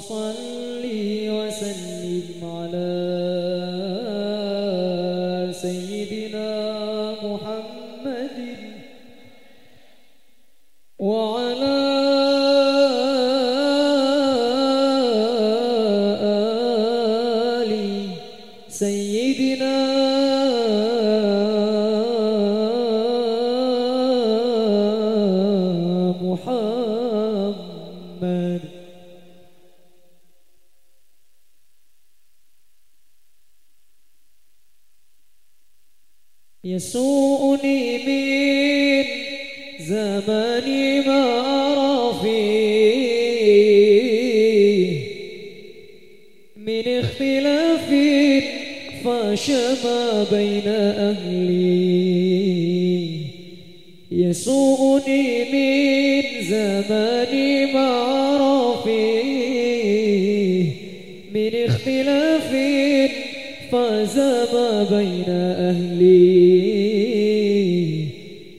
وصل وسلم على سيدنا محمد وعلى آل سيدنا يسوءني من زماني ما أرى فيه من اختلاف فشما بين أهلي. يسوءني من زماني ما أرى فيه من اختلاف فاز ما بين أهلي.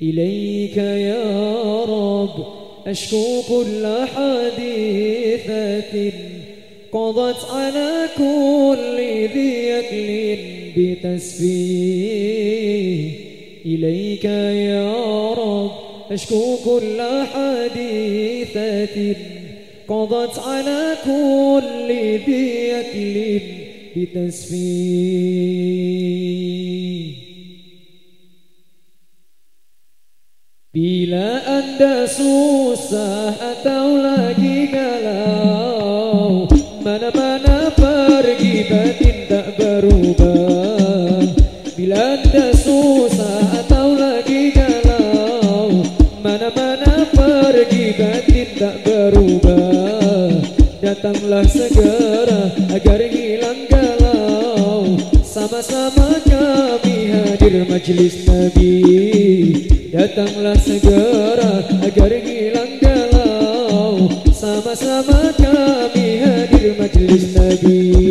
إليك يا رب أشكو كل حديثة قضت على كل ذي أكل بتسبيح. إليك يا رب أشكو كل حديثة قضت على كل ذي أكل bitasbih Bila anda susah atau lagi galau Mana-mana pergi batin tak berubah Bila anda susah atau lagi galau Mana-mana pergi batin tak berubah Datanglah segera agar hilang. Bersama kami hadir majelis Nabi Datanglah segera agar hilang galau. Sama-sama kami hadir majelis Nabi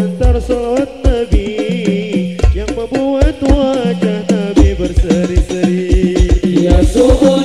sosok Nabi Yang membuat wajah Nabi berseri-seri. Ya subuh